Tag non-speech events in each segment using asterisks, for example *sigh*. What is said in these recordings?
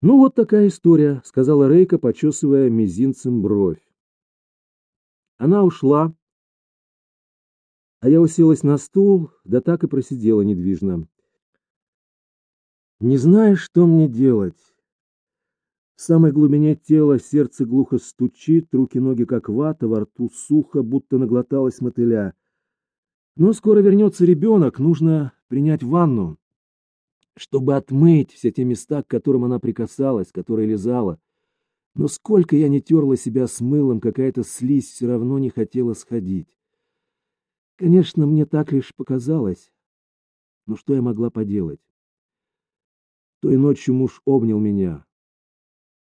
Ну вот такая история, сказала Рейка, почесывая мизинцем бровь. Она ушла, а я уселась на стул, да так и просидела недвижно. Не знаю, что мне делать. В самой глубине тела сердце глухо стучит, руки-ноги как вата, во рту сухо, будто наглоталась мотыля. Но скоро вернется ребенок, нужно принять ванну, чтобы отмыть все те места, к которым она прикасалась, которые лизала. Но сколько я не терла себя с мылом, какая-то слизь все равно не хотела сходить. Конечно, мне так лишь показалось. Но что я могла поделать? Той ночью муж обнял меня,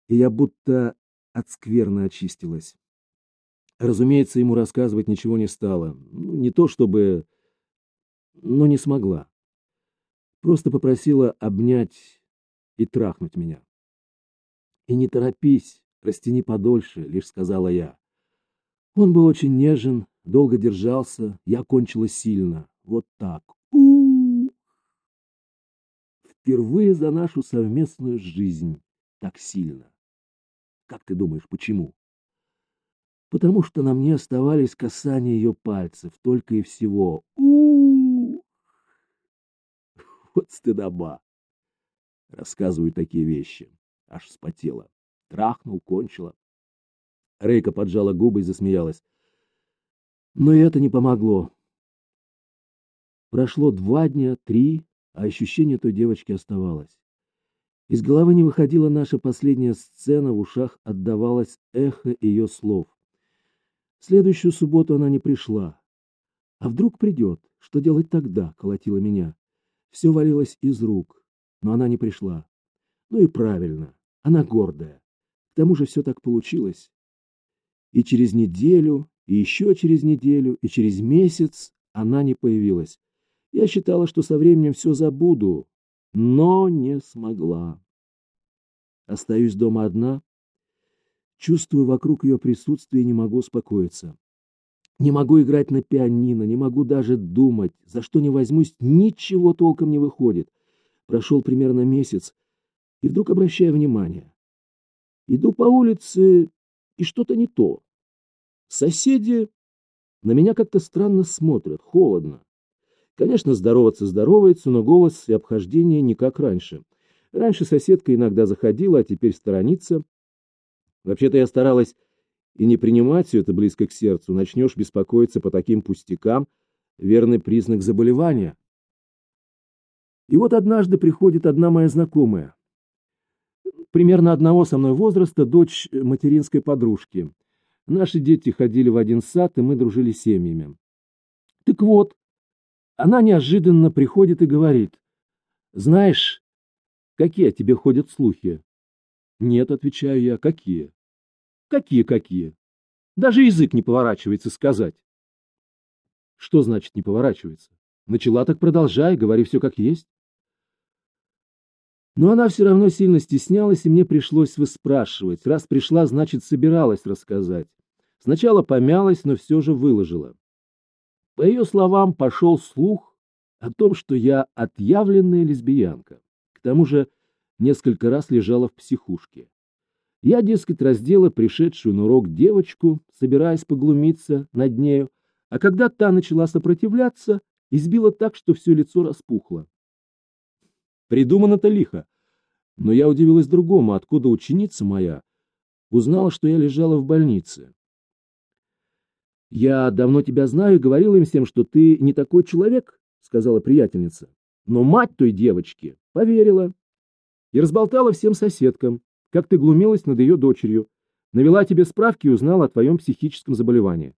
и я будто от скверны очистилась. Разумеется, ему рассказывать ничего не стало. Ну, не то чтобы... Но не смогла. Просто попросила обнять и трахнуть меня. «И не торопись, растяни подольше», — лишь сказала я. Он был очень нежен, долго держался, я кончила сильно. Вот так. у. Впервые за нашу совместную жизнь так сильно. Как ты думаешь, почему? Потому что на мне оставались касания ее пальцев, только и всего. у у Вот стыдоба. Рассказываю такие вещи. Аж вспотела. Трахнул, кончила. Рейка поджала губы и засмеялась. Но это не помогло. Прошло два дня, три, а ощущение той девочки оставалось. Из головы не выходила наша последняя сцена, в ушах отдавалось эхо ее слов. В следующую субботу она не пришла. А вдруг придет? Что делать тогда? Колотила меня. Все валилось из рук, но она не пришла. Ну и правильно, она гордая. К тому же все так получилось. И через неделю, и еще через неделю, и через месяц она не появилась. Я считала, что со временем все забуду, но не смогла. Остаюсь дома одна, чувствую вокруг ее присутствие и не могу успокоиться. Не могу играть на пианино, не могу даже думать, за что не возьмусь, ничего толком не выходит. Прошел примерно месяц, и вдруг обращаю внимание. Иду по улице, и что-то не то. Соседи на меня как-то странно смотрят, холодно. Конечно, здороваться здоровается, но голос и обхождение не как раньше. Раньше соседка иногда заходила, а теперь сторонится. Вообще-то я старалась и не принимать все это близко к сердцу. Начнешь беспокоиться по таким пустякам, верный признак заболевания. И вот однажды приходит одна моя знакомая, примерно одного со мной возраста, дочь материнской подружки. Наши дети ходили в один сад, и мы дружили семьями. Так вот, она неожиданно приходит и говорит, «Знаешь, какие о тебе ходят слухи?» «Нет», — отвечаю я, — «какие?» «Какие-какие?» Даже язык не поворачивается сказать. Что значит не поворачивается? Начала так продолжай, говори все как есть. Но она все равно сильно стеснялась, и мне пришлось выспрашивать. Раз пришла, значит, собиралась рассказать. Сначала помялась, но все же выложила. По ее словам, пошел слух о том, что я отъявленная лесбиянка. К тому же несколько раз лежала в психушке. Я, дескать, раздела пришедшую на урок девочку, собираясь поглумиться над нею, а когда та начала сопротивляться, избила так, что все лицо распухло. Придумано-то лихо, но я удивилась другому, откуда ученица моя узнала, что я лежала в больнице. «Я давно тебя знаю и говорила им всем, что ты не такой человек», — сказала приятельница. Но мать той девочки поверила и разболтала всем соседкам, как ты глумилась над ее дочерью, навела тебе справки и узнала о твоем психическом заболевании.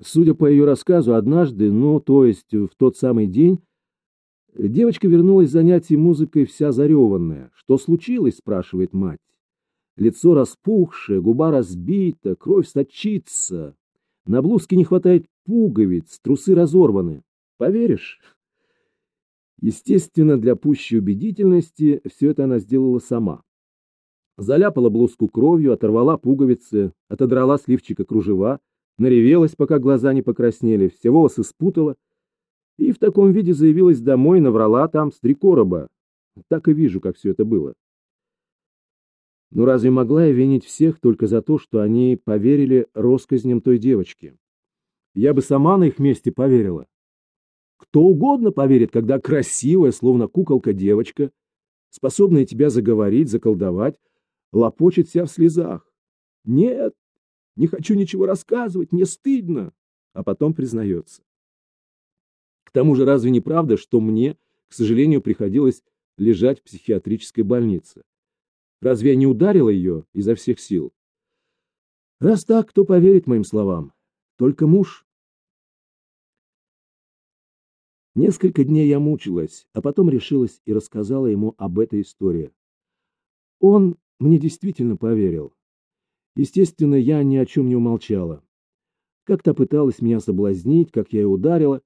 Судя по ее рассказу, однажды, ну, то есть в тот самый день, девочка вернулась с занятий музыкой вся зареванная. «Что случилось?» — спрашивает мать. Лицо распухшее, губа разбита, кровь сочится. На блузке не хватает пуговиц, трусы разорваны. Поверишь? Естественно, для пущей убедительности все это она сделала сама. Заляпала блузку кровью, оторвала пуговицы, отодрала с лифчика кружева, наревелась, пока глаза не покраснели, все волосы спутала и в таком виде заявилась домой, наврала там с три короба. Так и вижу, как все это было. Но разве могла я винить всех только за то, что они поверили россказням той девочки? Я бы сама на их месте поверила. Кто угодно поверит, когда красивая, словно куколка девочка, способная тебя заговорить, заколдовать, лопочет вся в слезах. Нет, не хочу ничего рассказывать, мне стыдно, а потом признается. К тому же разве не правда, что мне, к сожалению, приходилось лежать в психиатрической больнице? Разве я не ударила ее изо всех сил? Раз так, кто поверит моим словам? Только муж. Несколько дней я мучилась, а потом решилась и рассказала ему об этой истории. Он мне действительно поверил. Естественно, я ни о чем не умолчала. Как-то пыталась меня соблазнить, как я и ударила,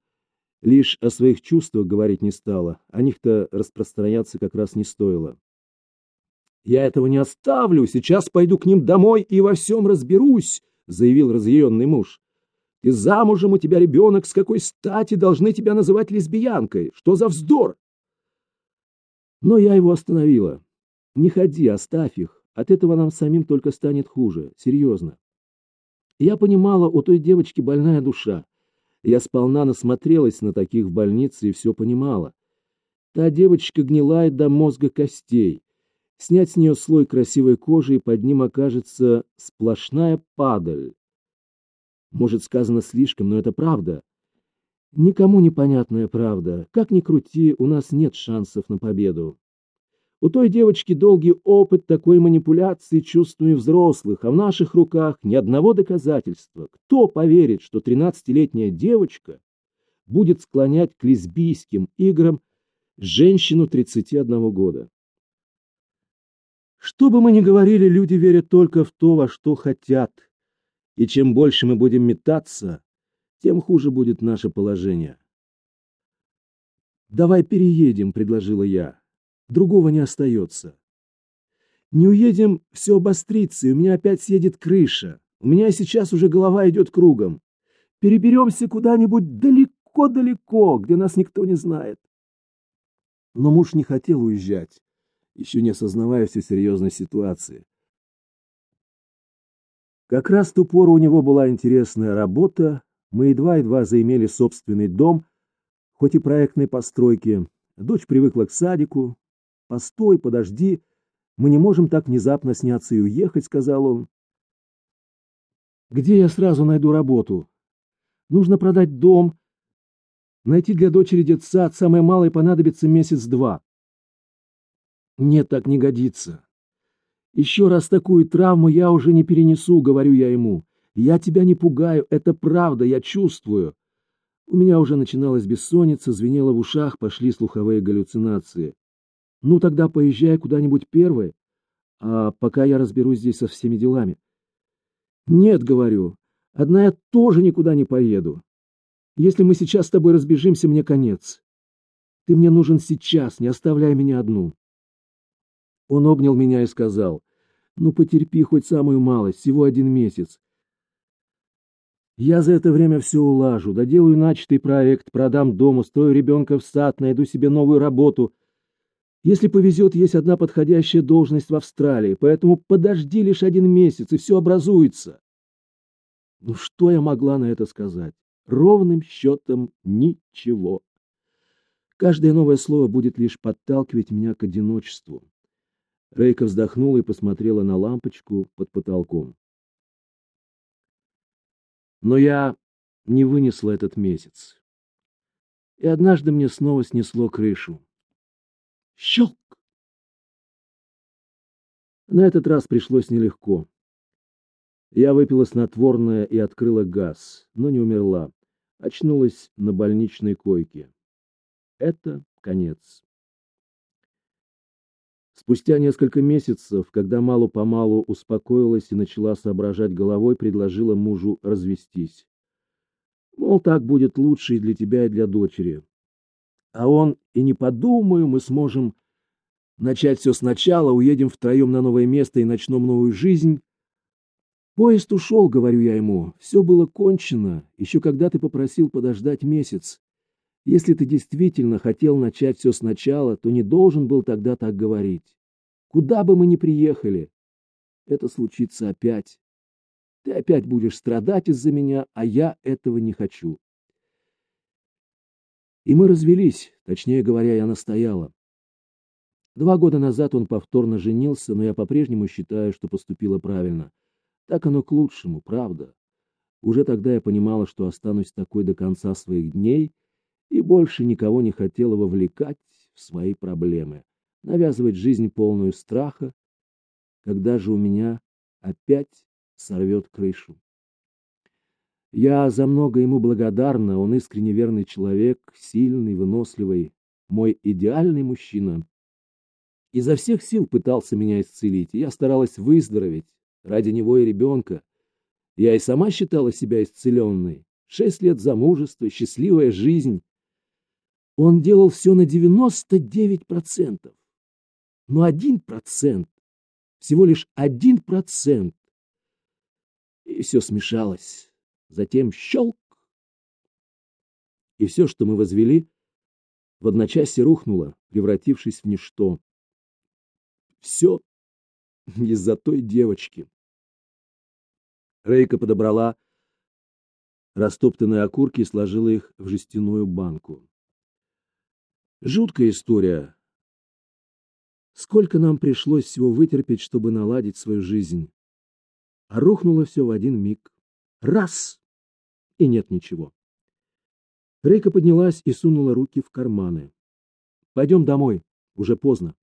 лишь о своих чувствах говорить не стала, о них-то распространяться как раз не стоило. «Я этого не оставлю, сейчас пойду к ним домой и во всем разберусь», — заявил разъяренный муж. «Ты замужем, у тебя ребенок, с какой стати должны тебя называть лесбиянкой? Что за вздор?» Но я его остановила. «Не ходи, оставь их, от этого нам самим только станет хуже, серьезно». Я понимала, у той девочки больная душа. Я сполна насмотрелась на таких в больнице и все понимала. Та девочка гнилает до мозга костей. Снять с нее слой красивой кожи, и под ним окажется сплошная падаль. Может, сказано слишком, но это правда. Никому непонятная правда. Как ни крути, у нас нет шансов на победу. У той девочки долгий опыт такой манипуляции чувствами взрослых, а в наших руках ни одного доказательства. Кто поверит, что тринадцатилетняя девочка будет склонять к лесбийским играм женщину 31 года? Что бы мы ни говорили, люди верят только в то, во что хотят. И чем больше мы будем метаться, тем хуже будет наше положение. «Давай переедем», — предложила я. «Другого не остается». «Не уедем, все обострится, и у меня опять съедет крыша. У меня сейчас уже голова идет кругом. Переберемся куда-нибудь далеко-далеко, где нас никто не знает». Но муж не хотел уезжать еще не осознавая всей серьезной ситуации. Как раз в ту пору у него была интересная работа, мы едва-едва заимели собственный дом, хоть и проектной постройки. Дочь привыкла к садику. «Постой, подожди, мы не можем так внезапно сняться и уехать», — сказал он. «Где я сразу найду работу? Нужно продать дом, найти для дочери детсад, самое малое понадобится месяц-два. Нет, так не годится. Еще раз такую травму я уже не перенесу, говорю я ему. Я тебя не пугаю, это правда, я чувствую. У меня уже начиналась бессонница, звенело в ушах, пошли слуховые галлюцинации. Ну тогда поезжай куда-нибудь первой, а пока я разберусь здесь со всеми делами. Нет, говорю, одна я тоже никуда не поеду. Если мы сейчас с тобой разбежимся, мне конец. Ты мне нужен сейчас, не оставляй меня одну. Он обнял меня и сказал, «Ну, потерпи хоть самую малость, всего один месяц. Я за это время все улажу, доделаю начатый проект, продам дом, устрою ребенка в сад, найду себе новую работу. Если повезет, есть одна подходящая должность в Австралии, поэтому подожди лишь один месяц, и все образуется». Ну, что я могла на это сказать? Ровным счетом ничего. Каждое новое слово будет лишь подталкивать меня к одиночеству. Рейка вздохнула и посмотрела на лампочку под потолком. Но я не вынесла этот месяц. И однажды мне снова снесло крышу. Щелк! На этот раз пришлось нелегко. Я выпила снотворное и открыла газ, но не умерла. Очнулась на больничной койке. Это конец. Спустя несколько месяцев, когда мало-помалу успокоилась и начала соображать головой, предложила мужу развестись. Мол, так будет лучше и для тебя, и для дочери. А он, и не подумаю, мы сможем начать все сначала, уедем втроем на новое место и начнем новую жизнь. Поезд ушел, говорю я ему, все было кончено, еще когда ты попросил подождать месяц. Если ты действительно хотел начать все сначала, то не должен был тогда так говорить. Куда бы мы ни приехали, это случится опять. Ты опять будешь страдать из-за меня, а я этого не хочу. И мы развелись, точнее говоря, я настояла. Два года назад он повторно женился, но я по-прежнему считаю, что поступила правильно. Так оно к лучшему, правда. Уже тогда я понимала, что останусь такой до конца своих дней и больше никого не хотела вовлекать в свои проблемы, навязывать жизнь полную страха, когда же у меня опять сорвет крышу. Я за много ему благодарна, он искренне верный человек, сильный, выносливый, мой идеальный мужчина. Изо всех сил пытался меня исцелить, и я старалась выздороветь ради него и ребенка. Я и сама считала себя исцеленной. Шесть лет замужества, счастливая жизнь. Он делал все на 99%. Но один процент, всего лишь один процент, и все смешалось. Затем щелк, и все, что мы возвели, в одночасье рухнуло, превратившись в ничто. Все *laughs* из-за той девочки. Рейка подобрала растоптанные окурки и сложила их в жестяную банку. Жуткая история. Сколько нам пришлось всего вытерпеть, чтобы наладить свою жизнь. А рухнуло все в один миг. Раз! И нет ничего. Рейка поднялась и сунула руки в карманы. Пойдем домой, уже поздно.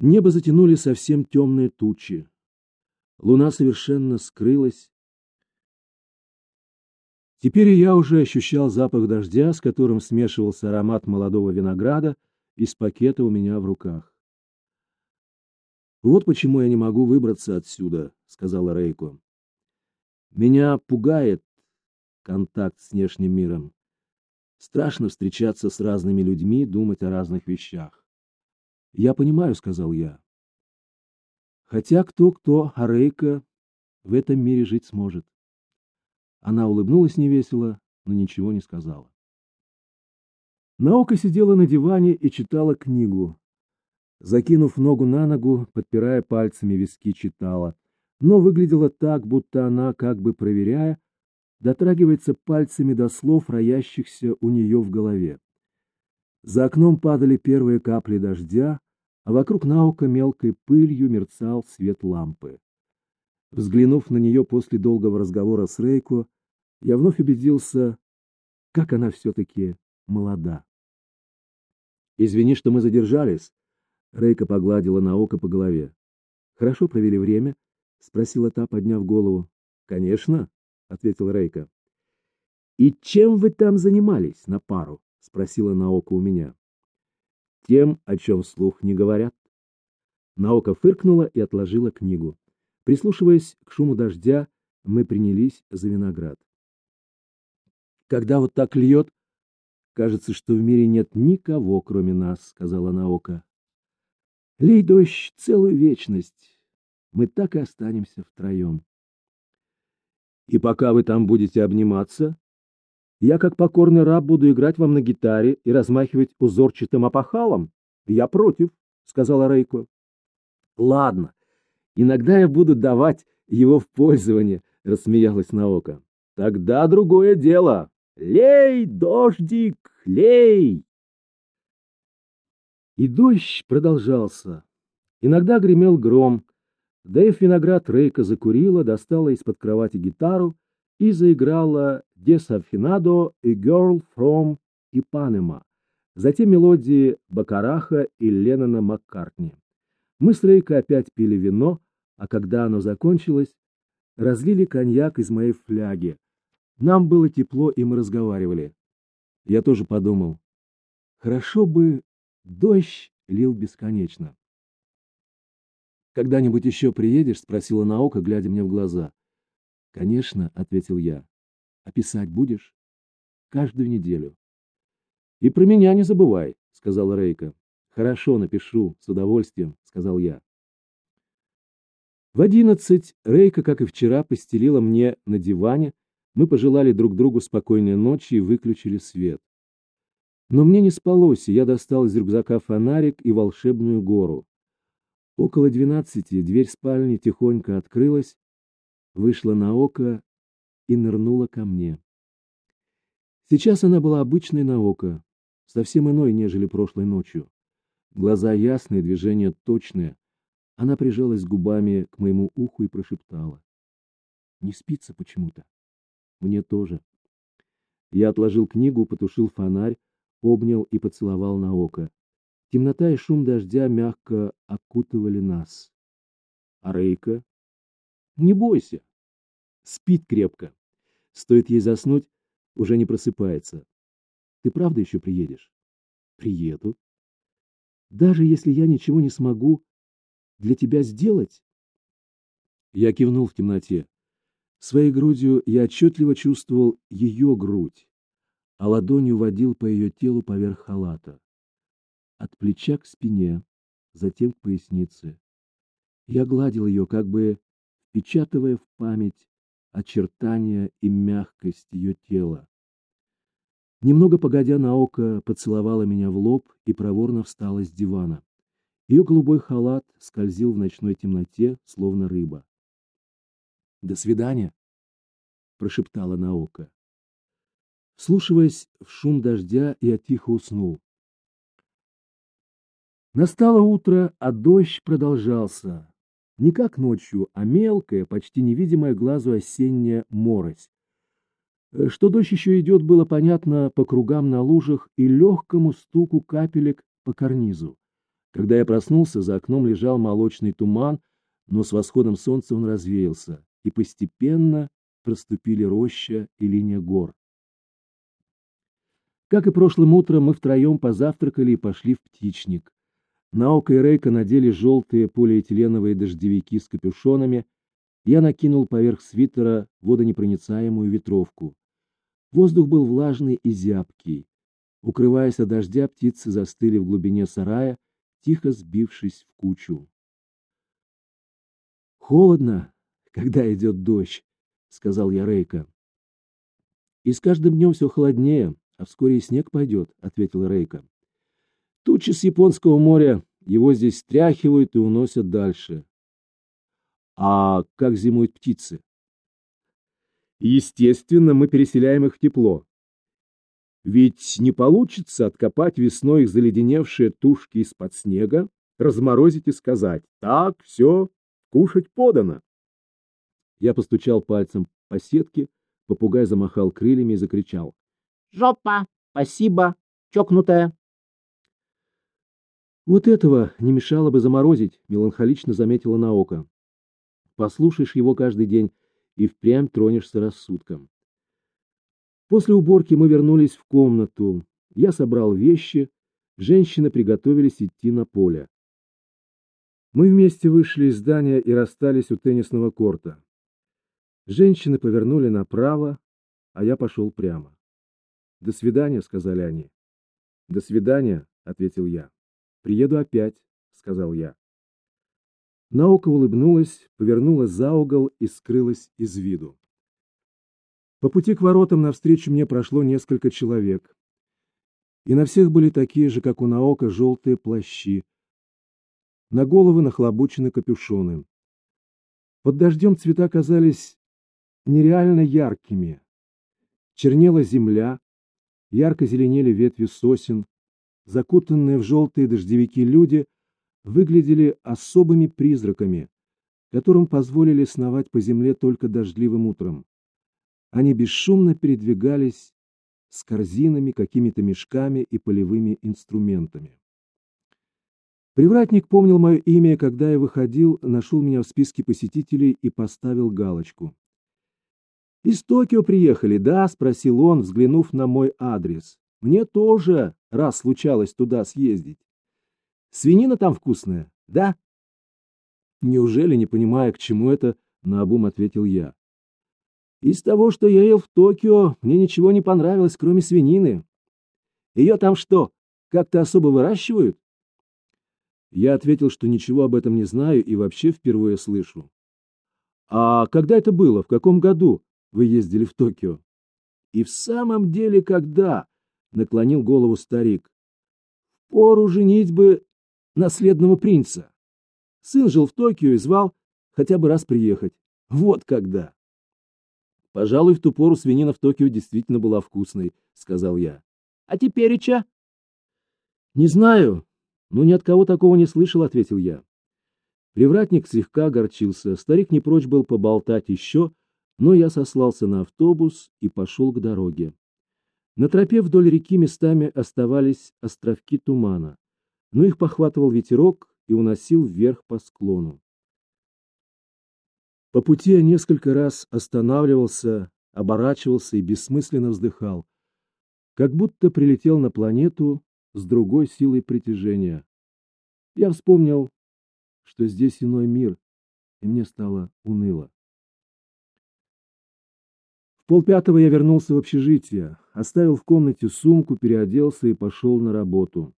Небо затянули совсем темные тучи. Луна совершенно скрылась, Теперь я уже ощущал запах дождя, с которым смешивался аромат молодого винограда из пакета у меня в руках. «Вот почему я не могу выбраться отсюда», — сказала Рейко. «Меня пугает контакт с внешним миром. Страшно встречаться с разными людьми, думать о разных вещах». «Я понимаю», — сказал я. «Хотя кто-кто, а Рейка в этом мире жить сможет». Она улыбнулась невесело, но ничего не сказала. Наука сидела на диване и читала книгу. Закинув ногу на ногу, подпирая пальцами виски, читала, но выглядела так, будто она, как бы проверяя, дотрагивается пальцами до слов, роящихся у нее в голове. За окном падали первые капли дождя, а вокруг наука мелкой пылью мерцал свет лампы. Взглянув на нее после долгого разговора с Рейко, я вновь убедился, как она все-таки молода. «Извини, что мы задержались», — Рейка погладила Наока по голове. «Хорошо провели время?» — спросила та, подняв голову. «Конечно», — ответил Рейка. «И чем вы там занимались на пару?» — спросила Наока у меня. «Тем, о чем вслух не говорят». Наока фыркнула и отложила книгу. Прислушиваясь к шуму дождя, мы принялись за виноград. Когда вот так льет, кажется, что в мире нет никого, кроме нас, сказала Наока. Лей дождь целую вечность, мы так и останемся втроем. И пока вы там будете обниматься, я, как покорный раб, буду играть вам на гитаре и размахивать узорчатым опахалом. Я против, сказала Рейко. Ладно, Иногда я буду давать его в пользование, — рассмеялась Наока. — Тогда другое дело. Лей, дождик, лей! И дождь продолжался. Иногда гремел гром. Дэйв Виноград Рейка закурила, достала из-под кровати гитару и заиграла «Desafinado» и «Girl from Ipanema», затем мелодии Бакараха и Леннона Маккартни. Мы с Рейкой опять пили вино, а когда оно закончилось, разлили коньяк из моей фляги. Нам было тепло, и мы разговаривали. Я тоже подумал, хорошо бы дождь лил бесконечно. «Когда-нибудь еще приедешь?» — спросила Наука, глядя мне в глаза. «Конечно», — ответил я. «А писать будешь?» «Каждую неделю». «И про меня не забывай», — сказала Рейка. «Хорошо, напишу, с удовольствием», — сказал я. В одиннадцать Рейка, как и вчера, постелила мне на диване, Мы пожелали друг другу спокойной ночи и выключили свет. Но мне не спалось, и я достал из рюкзака фонарик и волшебную гору. Около двенадцати дверь спальни тихонько открылась, вышла на око и нырнула ко мне. Сейчас она была обычной на око, совсем иной, нежели прошлой ночью. Глаза ясные, движения точные. Она прижалась губами к моему уху и прошептала. Не спится почему-то. Мне тоже. Я отложил книгу, потушил фонарь, обнял и поцеловал на око. Темнота и шум дождя мягко окутывали нас. А Рейка? Не бойся. Спит крепко. Стоит ей заснуть, уже не просыпается. Ты правда еще приедешь? Приеду. Даже если я ничего не смогу для тебя сделать? Я кивнул в темноте. Своей грудью я отчетливо чувствовал ее грудь, а ладонью водил по ее телу поверх халата. От плеча к спине, затем к пояснице. Я гладил ее, как бы впечатывая в память очертания и мягкость ее тела. Немного погодя на око, поцеловала меня в лоб и проворно встала с дивана. Ее голубой халат скользил в ночной темноте, словно рыба. «До свидания», — прошептала на око. Слушаясь в шум дождя, я тихо уснул. Настало утро, а дождь продолжался. Не как ночью, а мелкая, почти невидимая глазу осенняя морось. Э, что дождь еще идет, было понятно по кругам на лужах и легкому стуку капелек по карнизу. Когда я проснулся, за окном лежал молочный туман, но с восходом солнца он развеялся, и постепенно проступили роща и линия гор. Как и прошлым утром, мы втроем позавтракали и пошли в птичник. Наука и Рейка надели желтые полиэтиленовые дождевики с капюшонами. Я накинул поверх свитера водонепроницаемую ветровку. Воздух был влажный и зябкий. Укрываясь от дождя, птицы застыли в глубине сарая, тихо сбившись в кучу. «Холодно, когда идет дождь», — сказал я Рейка. «И с каждым днем все холоднее, а вскоре и снег пойдет», — ответил Рейка. «Тучи с Японского моря, его здесь стряхивают и уносят дальше». «А как зимуют птицы?» Естественно, мы переселяем их в тепло. Ведь не получится откопать весной их заледеневшие тушки из-под снега, разморозить и сказать «Так, все, кушать подано». Я постучал пальцем по сетке, попугай замахал крыльями и закричал «Жопа! Спасибо! Чокнутая!» «Вот этого не мешало бы заморозить», — меланхолично заметила Наока. «Послушаешь его каждый день, и впрямь тронешься рассудком. После уборки мы вернулись в комнату. Я собрал вещи, женщины приготовились идти на поле. Мы вместе вышли из здания и расстались у теннисного корта. Женщины повернули направо, а я пошел прямо. «До свидания», — сказали они. «До свидания», — ответил я. «Приеду опять», — сказал я. Наука улыбнулась, повернула за угол и скрылась из виду. По пути к воротам навстречу мне прошло несколько человек. И на всех были такие же, как у Наока, желтые плащи. На головы нахлобучены капюшоны. Под дождем цвета казались нереально яркими. Чернела земля, ярко зеленели ветви сосен, закутанные в желтые дождевики люди — выглядели особыми призраками, которым позволили сновать по земле только дождливым утром. Они бесшумно передвигались с корзинами, какими-то мешками и полевыми инструментами. Привратник помнил мое имя, когда я выходил, нашел меня в списке посетителей и поставил галочку. «Из Токио приехали, да?» — спросил он, взглянув на мой адрес. «Мне тоже раз случалось туда съездить». Свинина там вкусная, да? Неужели, не понимая, к чему это, наобум ответил я. Из того, что я ел в Токио, мне ничего не понравилось, кроме свинины. Ее там что, как-то особо выращивают? Я ответил, что ничего об этом не знаю и вообще впервые слышу. А когда это было? В каком году? вы ездили в Токио. И в самом деле когда? Наклонил голову старик. В пору женитьбы наследного принца. Сын жил в Токио и звал хотя бы раз приехать. Вот когда. Пожалуй, в ту пору свинина в Токио действительно была вкусной, сказал я. А теперь ча? Не знаю, но ни от кого такого не слышал, ответил я. Привратник слегка огорчился. Старик не прочь был поболтать еще, но я сослался на автобус и пошел к дороге. На тропе вдоль реки местами оставались островки тумана, но их похватывал ветерок и уносил вверх по склону. По пути я несколько раз останавливался, оборачивался и бессмысленно вздыхал, как будто прилетел на планету с другой силой притяжения. Я вспомнил, что здесь иной мир, и мне стало уныло. В полпятого я вернулся в общежитие, оставил в комнате сумку, переоделся и пошел на работу.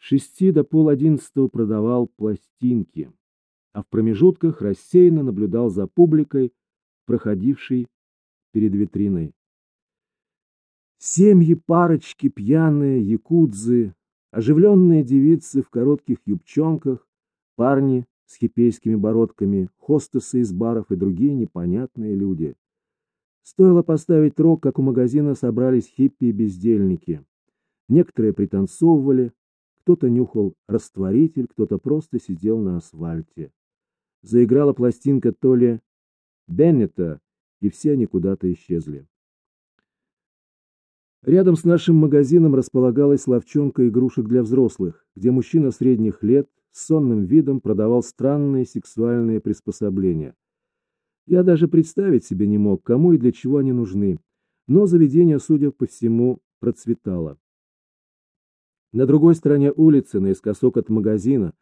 Шести до пол одиннадцатого продавал пластинки а в промежутках рассеянно наблюдал за публикой, проходившей перед витриной. Семьи, парочки, пьяные, якудзы, оживленные девицы в коротких юбчонках, парни с хипейскими бородками, хостесы из баров и другие непонятные люди. Стоило поставить рог, как у магазина собрались хиппи и бездельники. Некоторые пританцовывали, кто-то нюхал растворитель, кто-то просто сидел на асфальте заиграла пластинка то ли Беннета, и все они куда-то исчезли. Рядом с нашим магазином располагалась ловчонка игрушек для взрослых, где мужчина средних лет с сонным видом продавал странные сексуальные приспособления. Я даже представить себе не мог, кому и для чего они нужны, но заведение, судя по всему, процветало. На другой стороне улицы, наискосок от магазина,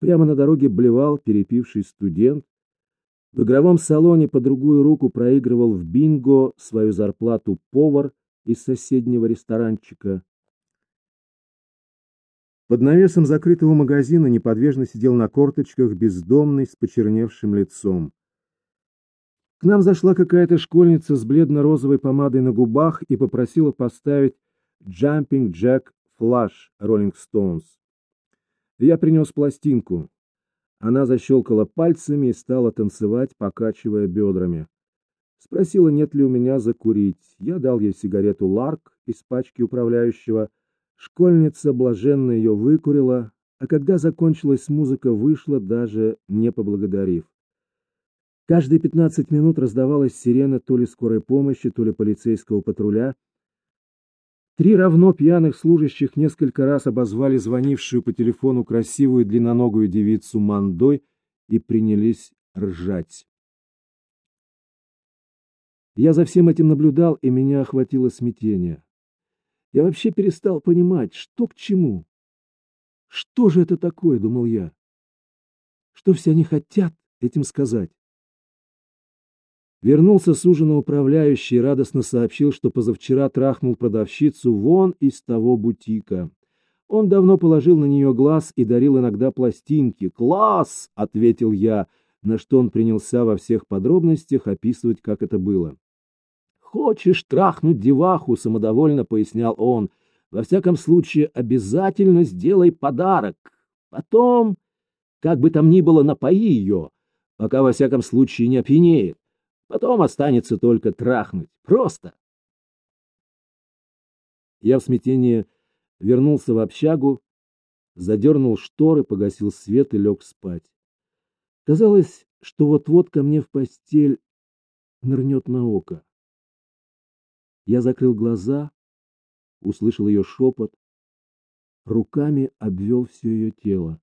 Прямо на дороге блевал перепивший студент. В игровом салоне по другую руку проигрывал в бинго свою зарплату повар из соседнего ресторанчика. Под навесом закрытого магазина неподвижно сидел на корточках бездомный с почерневшим лицом. К нам зашла какая-то школьница с бледно-розовой помадой на губах и попросила поставить «Jumping Jack Flash» Rolling Stones. Я принес пластинку. Она защелкала пальцами и стала танцевать, покачивая бедрами. Спросила, нет ли у меня закурить. Я дал ей сигарету «Ларк» из пачки управляющего. Школьница блаженно ее выкурила, а когда закончилась музыка, вышла, даже не поблагодарив. Каждые пятнадцать минут раздавалась сирена то ли скорой помощи, то ли полицейского патруля — Три равно пьяных служащих несколько раз обозвали звонившую по телефону красивую длинноногую девицу Мандой и принялись ржать. Я за всем этим наблюдал, и меня охватило смятение. Я вообще перестал понимать, что к чему. Что же это такое, думал я? Что все они хотят этим сказать? Вернулся с ужина управляющий и радостно сообщил, что позавчера трахнул продавщицу вон из того бутика. Он давно положил на нее глаз и дарил иногда пластинки. «Класс!» — ответил я, на что он принялся во всех подробностях описывать, как это было. «Хочешь трахнуть деваху?» — самодовольно пояснял он. «Во всяком случае, обязательно сделай подарок. Потом, как бы там ни было, напои ее, пока во всяком случае не опьянеет. Потом останется только трахнуть. Просто. Я в смятении вернулся в общагу, задернул шторы, погасил свет и лег спать. Казалось, что вот-вот ко мне в постель нырнет на око. Я закрыл глаза, услышал ее шепот, руками обвел все ее тело.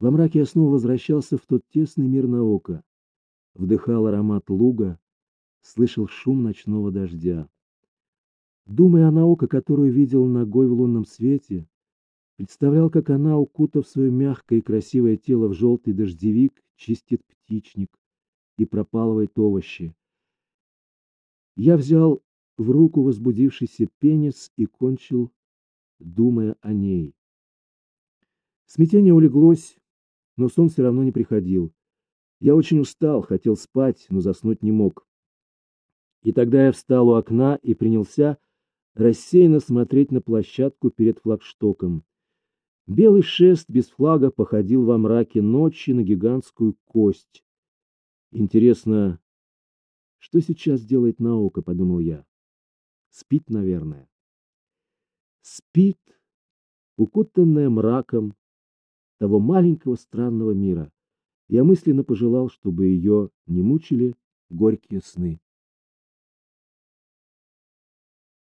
Во мраке я снова возвращался в тот тесный мир на око вдыхал аромат луга, слышал шум ночного дождя. Думая о науке, которую видел ногой в лунном свете, представлял, как она, укутав свое мягкое и красивое тело в желтый дождевик, чистит птичник и пропалывает овощи. Я взял в руку возбудившийся пенис и кончил, думая о ней. Смятение улеглось, но сон все равно не приходил. Я очень устал, хотел спать, но заснуть не мог. И тогда я встал у окна и принялся рассеянно смотреть на площадку перед флагштоком. Белый шест без флага походил во мраке ночи на гигантскую кость. Интересно, что сейчас делает наука, подумал я. Спит, наверное. Спит, укутанная мраком того маленького странного мира. Я мысленно пожелал, чтобы ее не мучили горькие сны.